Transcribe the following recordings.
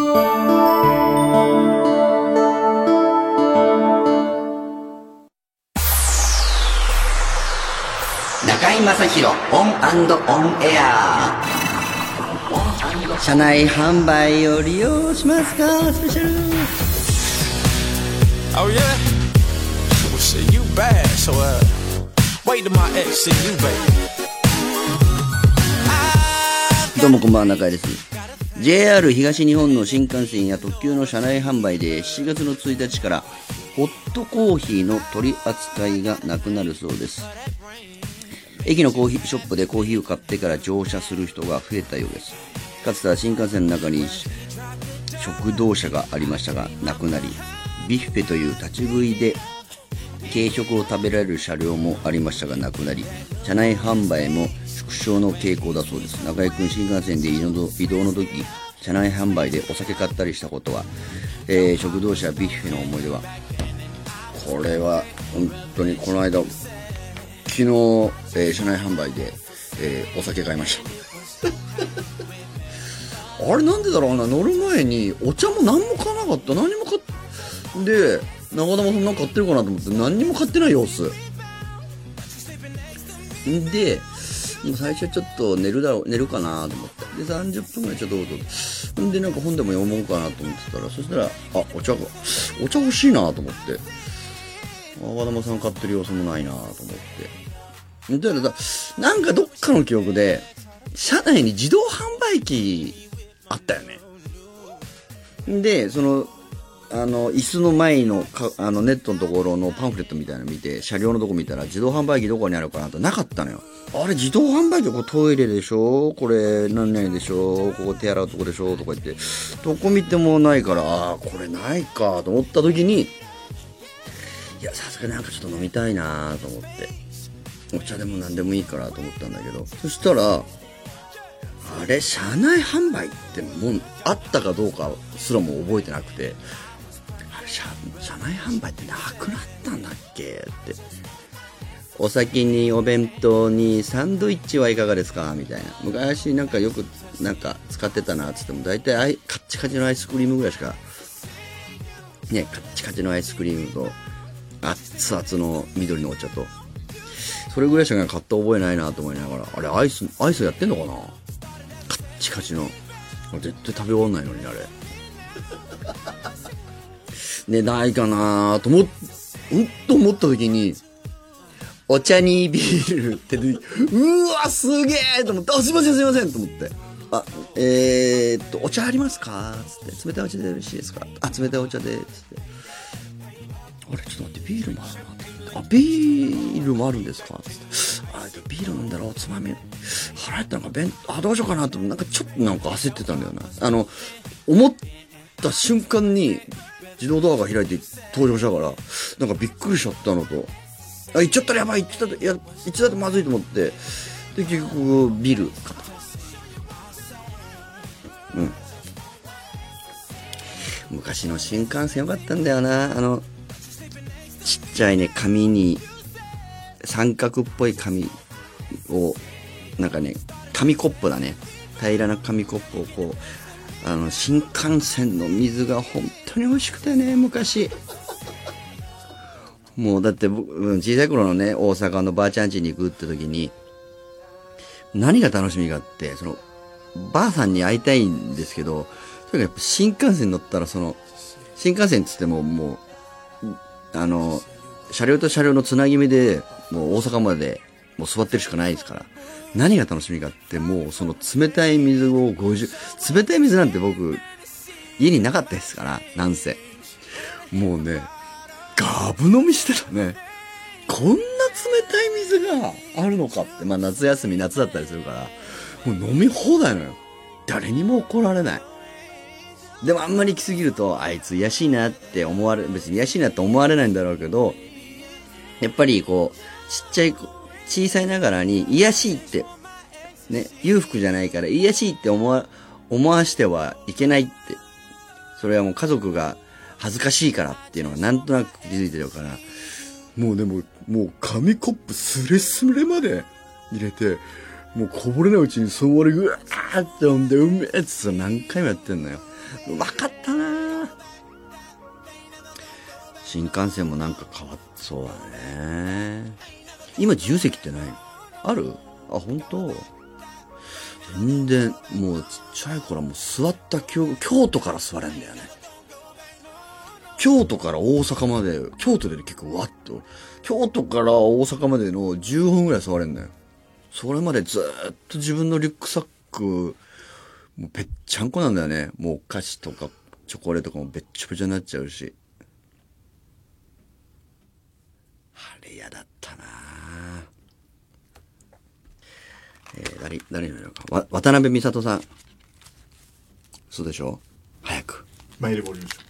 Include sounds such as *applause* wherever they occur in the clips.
中居正広オンオンエア車内販売を利用しますかスペシャル Oh yeah? Well shit, you bad, so uh wait till my ex see you, baby. どうもこんばんは中居です JR 東日本の新幹線や特急の車内販売で7月の1日からホットコーヒーの取り扱いがなくなるそうです。駅のコーヒーショップでコーヒーを買ってから乗車する人が増えたようです。かつては新幹線の中に食堂車がありましたがなくなりビュッフェという立ち食いで軽食を食べられる車両もありましたがなくなり車内販売も縮小の傾向だそうです。中居君新幹線で移動の時車内販売でお酒買ったりしたことは、えー食堂車ビュッフェの思い出はこれは本当にこの間昨日、えー車内販売で、えーお酒買いました。*laughs* あれなんでだろうな乗る前にお茶も何も買わなかった。何も買っで中田もそんな買ってるかなと思って何にも買ってない様子。んで最初ちょっと寝るだろう寝るかなと思って。で30分ぐらいちょっとうとんでなんか本でも読もうかなと思ってたらそしたらあお茶がお茶欲しいなと思って。和玉さん買ってる様子もないなと思って。だからだなんかどっかの記憶で車内に自動販売機あったよね。でそのあの椅子の前のかあのネットのところのパンフレットみたいなの見て車両のとこ見たら自動販売機どこにあるかなってなかったのよ。あれ自動販売機ここトイレでしょ？これ何々でしょ？ここ手洗うとこでしょ？とか言って。どこ見てもないからああこれないかと思った時にいやさすがになんかちょっと飲みたいなと思って。お茶でも何でもいいからと思ったんだけど。そしたらあれ車内販売ってもうあったかどうかすらも覚えてなくて。車車内販売ってなくなったんだっけって。お先にお弁当にサンドイッチはいかがですかみたいな。昔なんかよくなんか使ってたなっつっても大体アイカッチカチのアイスクリームぐらいしかねカッチカチのアイスクリームと熱々の緑のお茶と。それぐらいしか買った覚えないなと思いながら。あれアイスアイスやってんのかな？カッチカチの。絶対食べ終わんないのにあれ。ねないかなと思っんと思った時にお茶にビールって出てうわすげえと思ってあすいませんすいませんと思って。あえー、っとお茶ありますか？つって。冷たいお茶でよろしいですか？あ冷たいお茶でつって。あれちょっと待ってビールもあるなってって。あビールもあるんですか？つって。あビール飲んだらおつまみ。腹減ったのか弁あどうしようかなってなんかちょっとなんか焦ってたんだよな。あの思った瞬間に自動ドアが開いて登場したからなんかびっくりしちゃったのと。あ行っちゃったらやばい行ってたといや行っちゃったらまずいと思って。で結局ビル。買ったうん。昔の新幹線よかったんだよな。あのちっちゃいね紙に三角っぽい紙をなんかね紙コップだね。平らな紙コップをこうあの新幹線の水が本当に美味しくてね昔。もうだって僕小さい頃のね大阪のばあちゃん家に行くって時に何が楽しみがあってそのばあさんに会いたいんですけどとにかくやっぱ新幹線乗ったらその新幹線っつってももうあの車両と車両のつなぎ目でもう大阪までもう座ってるしかないですから。何が楽しみかってもうその冷たい水を50冷たい水なんて僕家になかったですからなんせ。もうねガブ飲みしてたね。こんな冷たい水があるのかって。まあ夏休み夏だったりするから。もう飲み放題なのよ。誰にも怒られない。でもあんまり来すぎるとあいつ癒しいなって思われ別に癒しいなって思われないんだろうけどやっぱりこうちっちゃい小さいながらに癒しいってね裕福じゃないから癒しいって思わ思わしてはいけないってそれはもう家族が恥ずかしいからっていうのがなんとなく気づいてるからもうでももう紙コップスレスレまで入れてもうこぼれないうちにそぼれぐわーって飲んで、うめえっつって何回もやってんのよ。うまかったなー新幹線もなんか変わっそうだね。今自由席ってないある？あ、本当？全然、もうちっちゃい頃はもう座った京京都から座れんだよね。京都から大阪まで、京都で結構わっと、京都から大阪までの10分ぐらい座れんだよ。それまでずっと自分のリュックサック、もうぺっちゃんこなんだよね。もうお菓子とかチョコレートとかもべっちょべちょになっちゃうし。あれ嫌だったなえー、誰、誰になるか。わ、渡辺美里さん。そうでしょ？早く。マイルボリューション。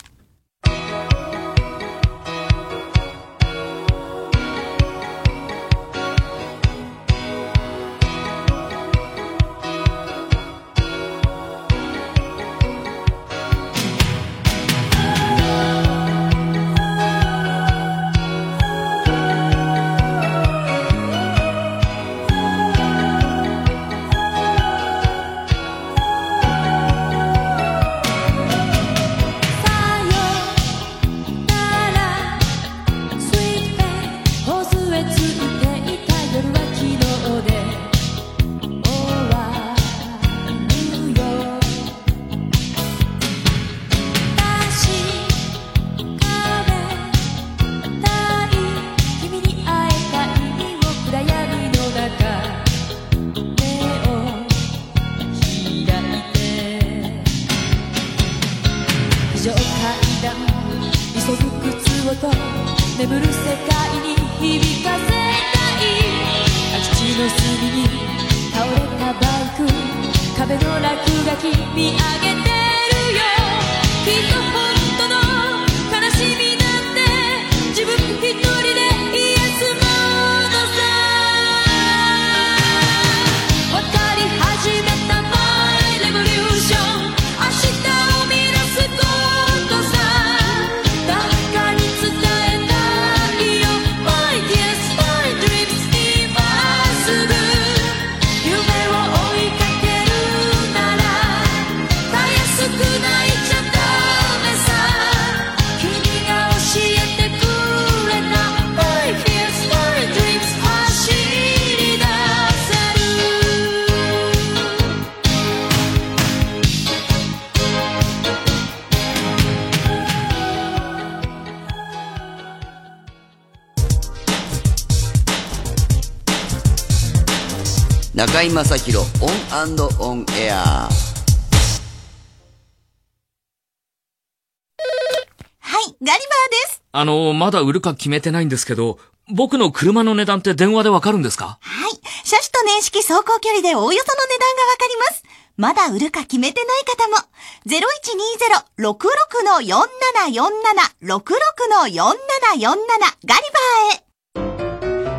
中居正広 ON & ON AIR はい、ガリバーです。あの、まだ売るか決めてないんですけど、僕の車の値段って電話でわかるんですか？はい、車種と年式走行距離でおおよその値段がわかります。まだ売るか決めてない方も、0120-66-4747、66-4747、ガリバーへ。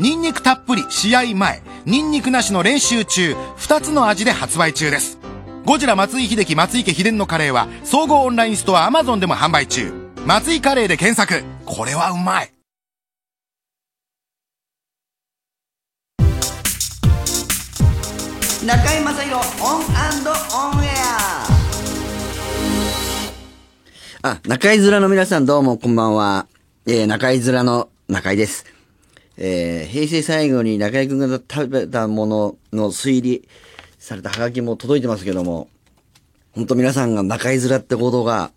ニンニクたっぷり試合前。ニンニクなしの練習中2つの味で発売中です。ゴジラ松井秀喜松井家秘伝のカレーは総合オンラインストア Amazon でも販売中。松井カレーで検索。これはうまい。中居正広オンオンエア。あ、中居面の皆さんどうもこんばんは。えー、中居面の中居です。えー、平成最後に中居くんが食べたものの推理されたハガキも届いてますけども、本当皆さんが中居面ってことが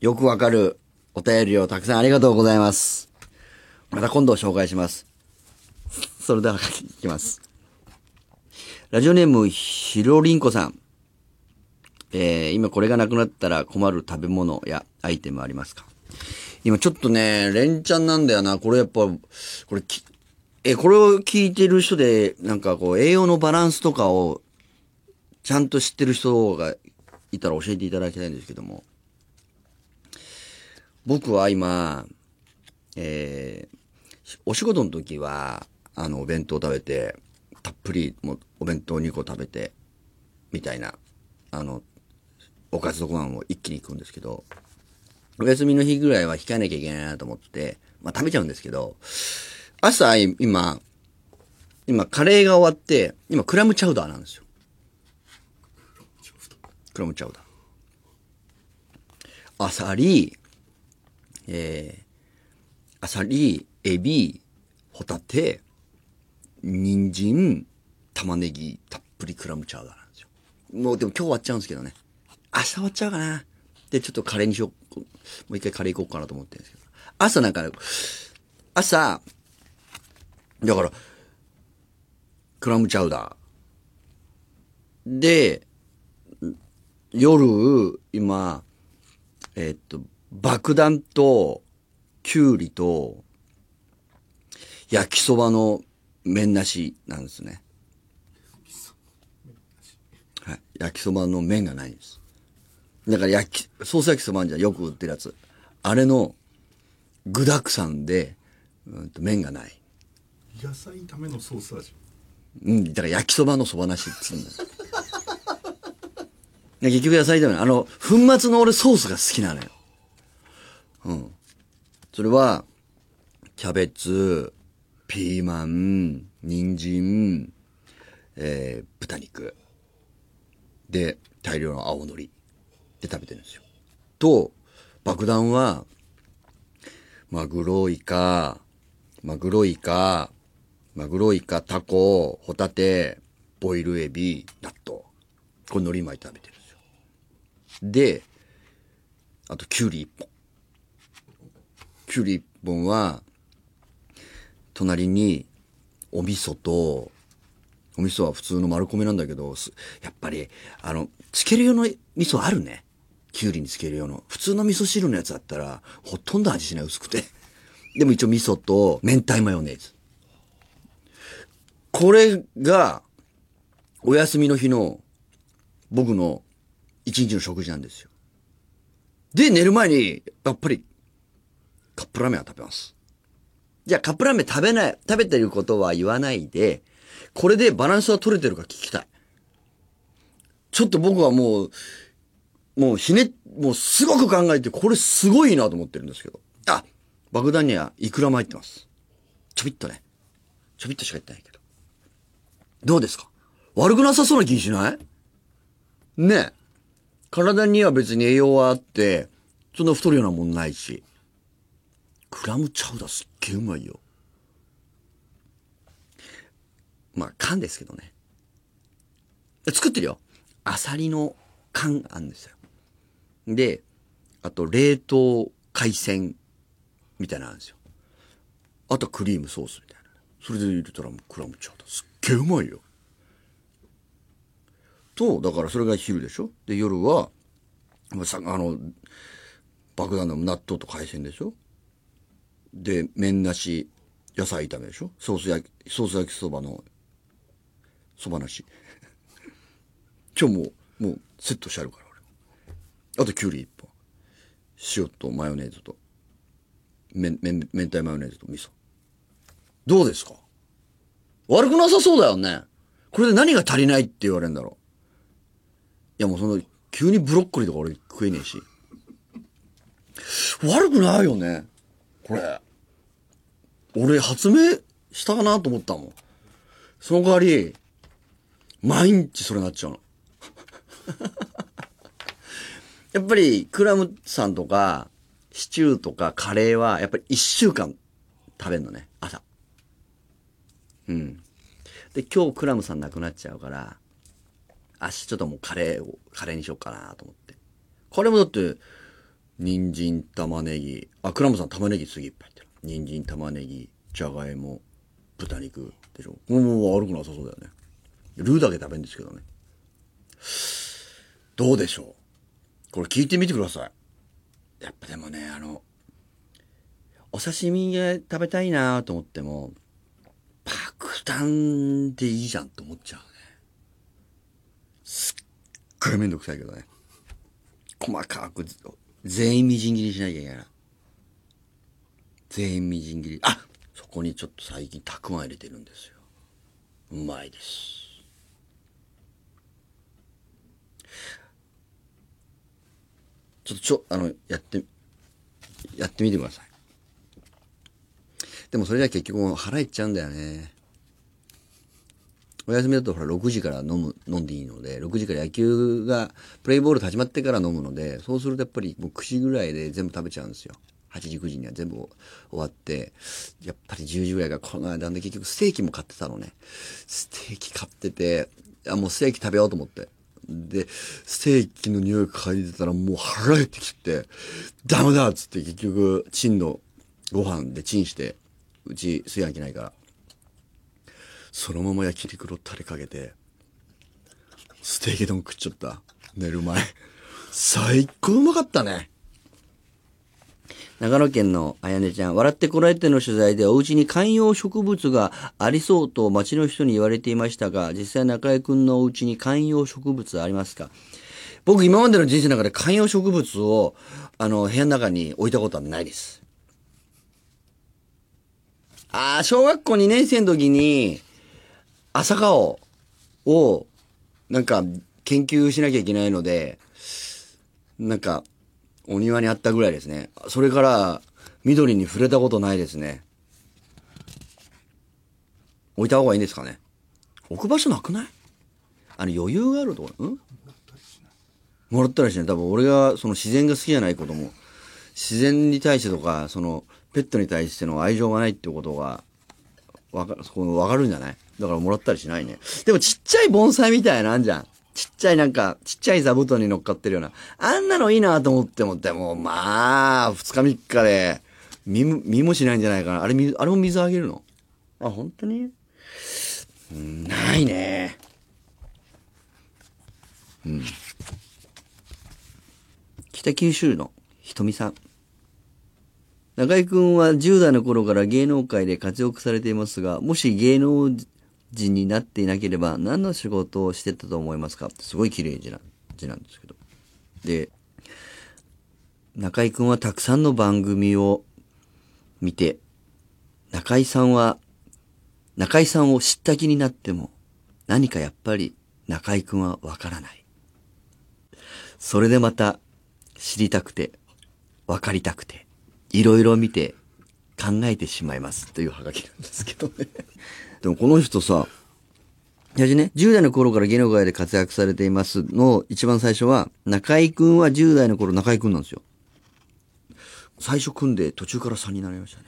よくわかるお便りをたくさんありがとうございます。また今度紹介します。それではハガキいきます。ラジオネーム、ひろりんこさん。えー、今これがなくなったら困る食べ物やアイテムありますか？今ちょっとね、連チャンなんだよな。これやっぱ、これき、え、これを聞いてる人で、なんかこう、栄養のバランスとかを、ちゃんと知ってる人がいたら教えていただきたいんですけども、僕は今、えー、お仕事の時は、あの、お弁当食べて、たっぷりもうお弁当2個食べて、みたいな、あの、おかずとご飯を一気に行くんですけど、お休みの日ぐらいは控えなきゃいけないなと思って、まあ食べちゃうんですけど、朝、今、今、カレーが終わって、今、クラムチャウダーなんですよ。クラムチャウダー。アサリ、えー、アサリ、エビ、ホタテ、人参、玉ねぎ、たっぷりクラムチャウダーなんですよ。もうでも今日終わっちゃうんですけどね。明日終わっちゃうかな。で、ちょっとカレーにしよう。もう一回カレー行こうかなと思ってるんですけど。朝なんか、朝、だから、クラムチャウダー。で、夜、今、えっと、爆弾と、きゅうりと、焼きそばの麺なしなんですね。はい。焼きそばの麺がないんです。だから焼き、ソース焼きそばあんじゃんよく売ってるやつ。あれの具沢山で、うんと麺がない。野菜炒めのソース味うん、だから焼きそばのそばなしっつうんだ。*laughs* 結局野菜炒めあの、粉末の俺ソースが好きなのよ。うん。それは、キャベツ、ピーマン、人参、えー、豚肉。で、大量の青のり。で食べてるんですよ。と、爆弾は、マグロイカ、マグロイカ、マグロイカ、タコ、ホタテ、ボイルエビ、納豆。これ海苔巻いて食べてるんですよ。で、あとキュウリ一本。キュウリ一本は、隣にお味噌と、お味噌は普通の丸米なんだけど、やっぱり、あの、つける用の味噌あるね。キュウリにつける用の。普通の味噌汁のやつだったら、ほとんど味しない薄くて。でも一応味噌と明太マヨネーズ。これが、お休みの日の、僕の一日の食事なんですよ。で、寝る前に、やっぱり、カップラーメンは食べます。じゃあ、カップラーメン食べない、食べてることは言わないで、これでバランスは取れてるか聞きたい。ちょっと僕はもう、もうひね、もうすごく考えて、これすごいなと思ってるんですけど。あ、爆弾にはイクラも入ってます。ちょびっとね。ちょびっとしか言ってないけど。どうですか？悪くなさそうな気しない？ねえ。体には別に栄養はあって、そんな太るようなもんないし。クラムチャウダーすっげえうまいよ。まあ、缶ですけどね。作ってるよ。アサリの缶あるんですよ。で、あと冷凍海鮮みたいなのあるんですよ。あとクリームソースみたいな。それで入れたらもうクラムチャウダーすっげえうまいよ。と、だからそれが昼でしょ？で、夜は、あ、さあの、爆弾の納豆と海鮮でしょ？で、麺なし、野菜炒めでしょ？ソース焼き、ソース焼きそばの、そばなし。今日も、もうセットしてあるから、俺。あと、きゅうり一本。塩とマヨネーズと、めん、めん、明太マヨネーズと味噌。どうですか？悪くなさそうだよね。これで何が足りないって言われるんだろう。いやもうその、急にブロッコリーとか俺食えねえし。悪くないよね。これ。俺発明したかなと思ったもん。その代わり、毎日それなっちゃうの。*laughs* やっぱり、クラムさんとか、シチューとかカレーは、やっぱり一週間食べるのね、朝。うん。で、今日クラムさん亡くなっちゃうから、明日ちょっともうカレーを、カレーにしようかなと思って。カレーもだって、人参、玉ねぎ、あ、クラムさん玉ねぎ次いっぱい入ってる。人参、玉ねぎ、じゃがいも、豚肉でしょ。もうもう悪くなさそうだよね。ルーだけ食べるんですけどね。どうでしょうこれ聞いてみてください。やっぱでもね、あの、お刺身が食べたいなと思っても、爆弾でいいじゃんと思っちゃうね。すっごいめんどくさいけどね。細かく、全員みじん切りしなきゃいけない。全員みじん切り。あそこにちょっと最近たくあん入れてるんですよ。うまいです。ちょっとちょ、あの、やって、やってみてください。でもそれじゃ結局腹減っちゃうんだよね。お休みだとほら6時から飲む、飲んでいいので、6時から野球が、プレイボール始まってから飲むので、そうするとやっぱりもう9時ぐらいで全部食べちゃうんですよ。8時9時には全部終わって、やっぱり10時ぐらいがこの間で結局ステーキも買ってたのね。ステーキ買ってて、あ、もうステーキ食べようと思って。で、ステーキの匂い嗅いでたらもう腹減ってきて、ダメだっつって結局、チンのご飯でチンして、うち炊飯器ないから。そのまま焼き肉のタレかけて、ステーキ丼食っちゃった。寝る前。最高うまかったね。長野県のあやねちゃん、笑ってこられての取材でお家に観葉植物がありそうと町の人に言われていましたが、実際中井くんのお家に観葉植物ありますか？僕今までの人生の中で観葉植物を、あの、部屋の中に置いたことはないです。ああ、小学校2年生の時に、朝顔を、なんか、研究しなきゃいけないので、なんか、お庭にあったぐらいですね。それから、緑に触れたことないですね。置いた方がいいんですかね。置く場所なくない？あの、余裕があるところ、ん？もらったりしない。多分俺が、その自然が好きじゃないことも、自然に対してとか、その、ペットに対しての愛情がないってことが、わか、そこわかるんじゃない？だからもらったりしないね。でもちっちゃい盆栽みたいなあんじゃん。ちっちゃいなんか、ちっちゃい座布団に乗っかってるような。あんなのいいなと思っても、でもまあ、二日三日で、見も、見もしないんじゃないかな。あれ、あれも水あげるの？あ、本当に？ないね。うん。北九州のひとみさん。中井くんは10代の頃から芸能界で活躍されていますが、もし芸能人になっていなければ何の仕事をしてたと思いますか？すごい綺麗字な字なんですけど。で、中井くんはたくさんの番組を見て、中井さんは、中井さんを知った気になっても、何かやっぱり中井くんはわからない。それでまた知りたくて、わかりたくて、いろいろ見て考えてしまいますというハガキなんですけどね。*laughs* でもこの人さ、やじね、10代の頃から芸能界で活躍されていますの一番最初は、中井くんは10代の頃中井くんなんですよ。最初組んで途中から3になりましたね。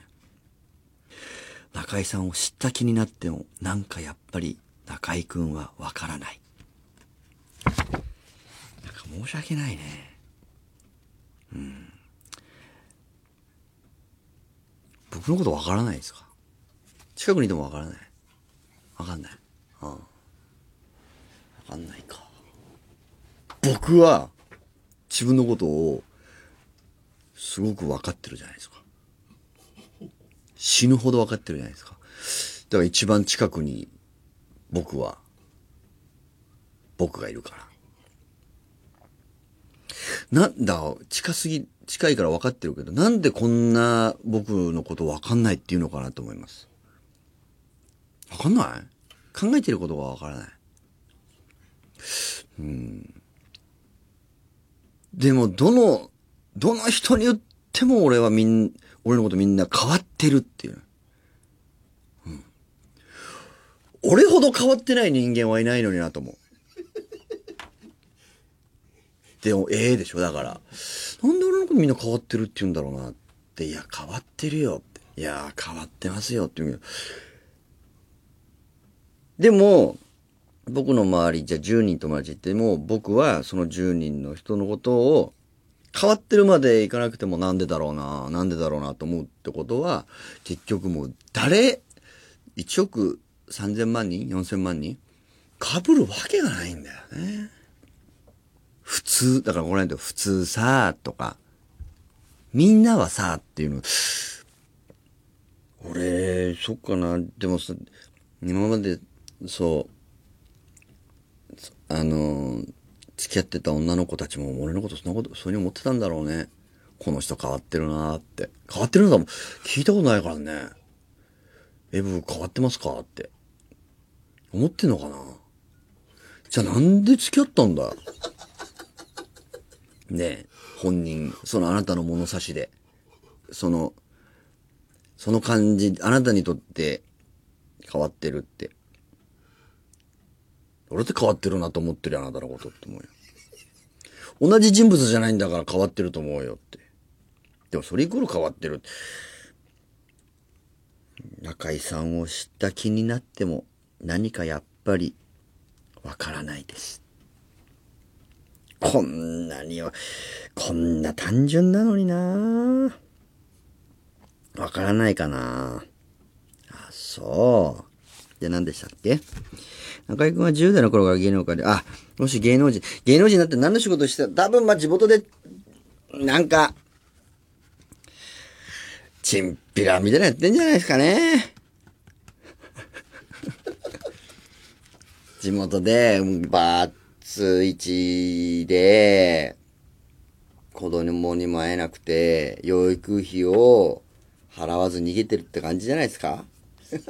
中井さんを知った気になっても、なんかやっぱり中井くんはわからない。なんか申し訳ないね。僕のことわからないですか？近くにいてもわからない？わかんない。ああわかんないか。僕は自分のことをすごく分かってるじゃないですか。死ぬほど分かってるじゃないですか。だから一番近くに僕は僕がいるから。なんだ、近すぎ、近いから分かってるけど、なんでこんな僕のこと分かんないっていうのかなと思います。分かんない？考えてることが分からない。うん。でも、どの、どの人に言っても俺はみん、俺のことみんな変わってるっていう。うん。俺ほど変わってない人間はいないのになと思う。でも、ええでしょ、だから。なんで俺のことみんな変わってるって言うんだろうなって。いや、変わってるよって。いや、変わってますよって言うけど。でも、僕の周り、じゃあ10人友達いても、僕はその10人の人のことを、変わってるまでいかなくてもなんでだろうな、なんでだろうなと思うってことは、結局もう誰、1億3000万人 ?4000 万人被るわけがないんだよね。普通、だからこれなんて普通さ、とか、みんなはさ、っていうの、俺、そっかな、でもさ、今まで、そう、あの、付き合ってた女の子たちも俺のことそんなこと、そういうに思ってたんだろうね。この人変わってるなーって。変わってるんだもん。聞いたことないからね。エブ変わってますかって。思ってんのかなじゃあなんで付き合ったんだね、本人、そのあなたの物差しで。その、その感じ、あなたにとって変わってるって。俺って変わってるなと思ってるあなたのことって思うよ。同じ人物じゃないんだから変わってると思うよって。でもそれイコール変わってる。中井さんを知った気になっても何かやっぱりわからないです。こんなには、こんな単純なのになわからないかなあ、そう。で、何でしたっけ？中井くんは10代の頃から芸能界で、あ、もし芸能人、芸能人になって何の仕事してた？多分まあ地元で、なんか、チンピラみたいなやってんじゃないですかね。*laughs* 地元で、バツイチで、子供にも会えなくて、養育費を払わず逃げてるって感じじゃないですか？*laughs*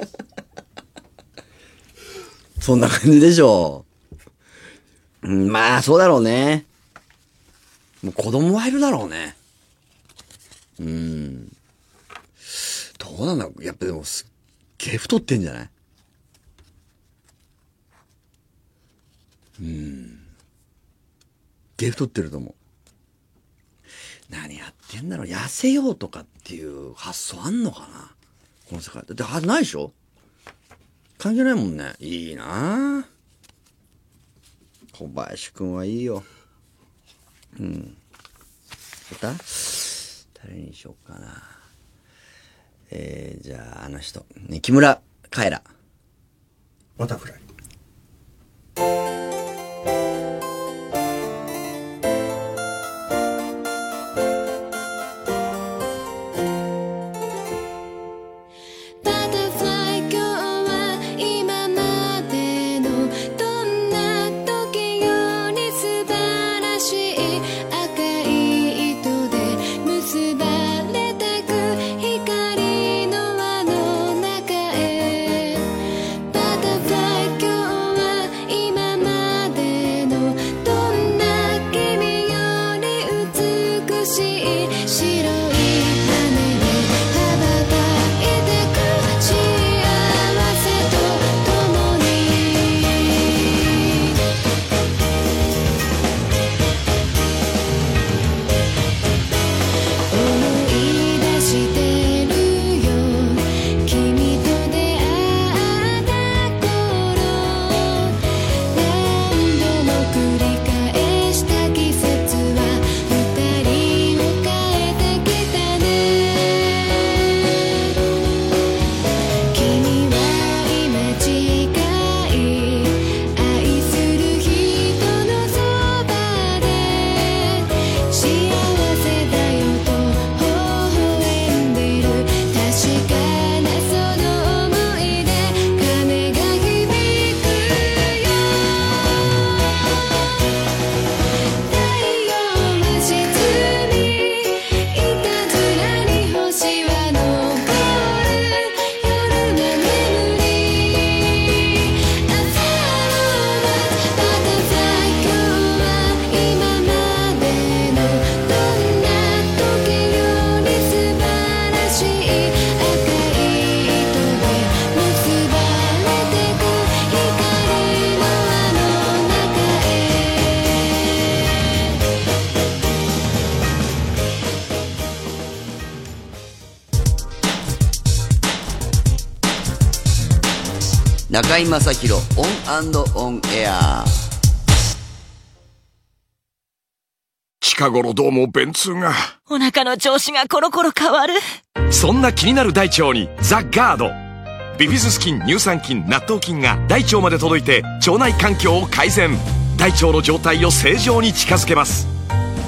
そんな感じでしょう。まあ、そうだろうね。もう子供はいるだろうね。うん。どうなんだろうやっぱでもすっげえ太ってんじゃない？うん。げえ太ってると思う。何やってんだろう痩せようとかっていう発想あんのかなこの世界。だってはないでしょ関係ないもんね。いいな小林くんはいいよ。うん。また？誰にしようかな。えー、じゃあ、あの人。ね、木村カエラ。バタフライ中居正広 ON & ON AIR。近頃どうも便通が。お腹の調子がコロコロ変わる。そんな気になる大腸にザ・ガード。ビフィズス菌、乳酸菌、納豆菌が大腸まで届いて腸内環境を改善。大腸の状態を正常に近づけます。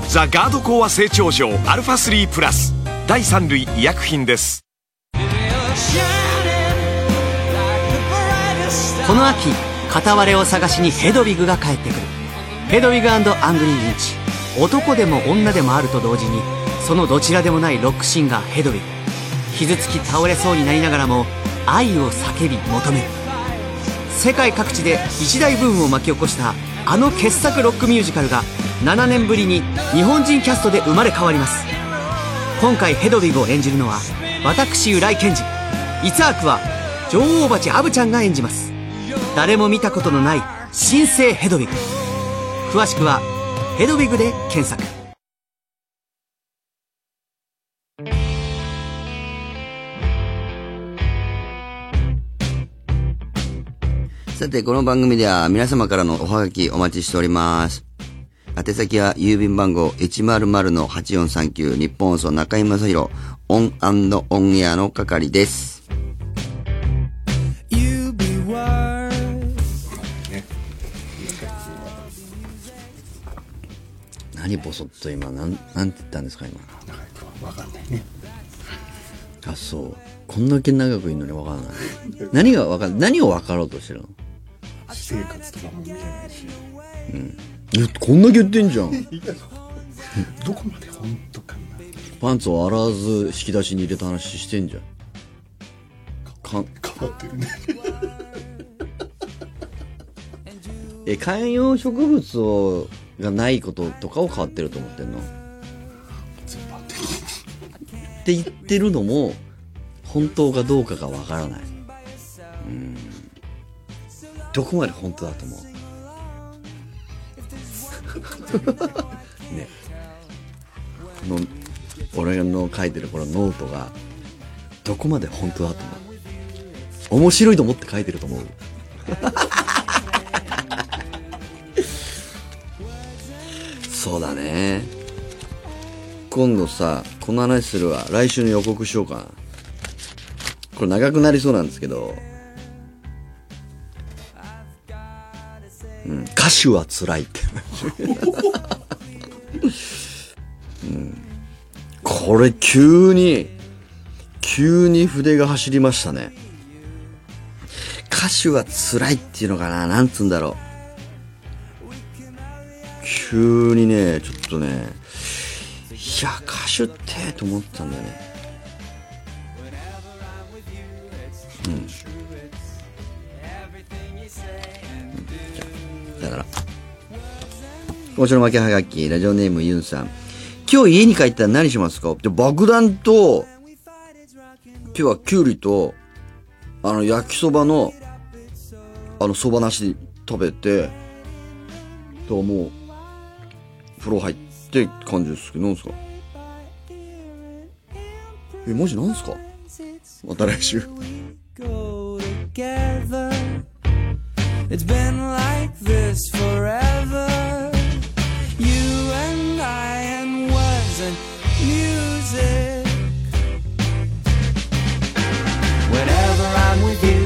ザ・ガードコーワ整腸錠アルファ3プラス。第3類医薬品です。この秋片割れを探しにヘドウィグが帰ってくる。ヘドウィグ・アンド・アングリーインチ。男でも女でもあると同時にそのどちらでもないロックシンガーヘドウィグ。傷つき倒れそうになりながらも愛を叫び求める。世界各地で一大ブームを巻き起こしたあの傑作ロックミュージカルが7年ぶりに日本人キャストで生まれ変わります。今回ヘドウィグを演じるのは私浦井健二。イツアークは女王蜂アブちゃんが演じます。誰も見たことのない新生ヘドウィグ詳しくはヘドウィグで検索さて、この番組では皆様からのおはがきお待ちしております。宛先は郵便番号100-8439日本放送中井正広ON & ON AIR の係です。何ボソッと今、なん、なんて言ったんですか今。分かんないねあ、そう。こんだけ長くいるのにわからない。何がわかん何を分かろうとしてるの？私生活とかも見れないしいやこんだけ言ってんじゃん。どこまで本当かなパンツを洗わず引き出しに入れた話してんじゃん。か変わってるね *laughs* え、観葉植物を、がないこととかを変わってると思ってんのっ全般的て言ってるのも、本当かどうかがわからない。うん。どこまで本当だと思う？ね。この、俺の書いてるこのノートが、どこまで本当だと思う？面白いと思って書いてると思うそうだね。今度さ、この話するわ。来週の予告しようかな。これ長くなりそうなんですけど。うん、歌手は辛いって。うん、これ急に、急に筆が走りましたね。歌手は辛いっていうのかななんつうんだろう。急にね、ちょっとね、いや、歌手って、と思ったんだよね。うん。だから。今週の負けはがき、ラジオネームユンさん。今日家に帰ったら何しますか？で爆弾と、今日はキュウリと、あの、焼きそばの、あの、そばなし食べて、ともう、風呂入って感じですけど、なんすかえ、マジなんすかまた来週。It's been like this forever. You and I and words and music. Whenever I'm with you.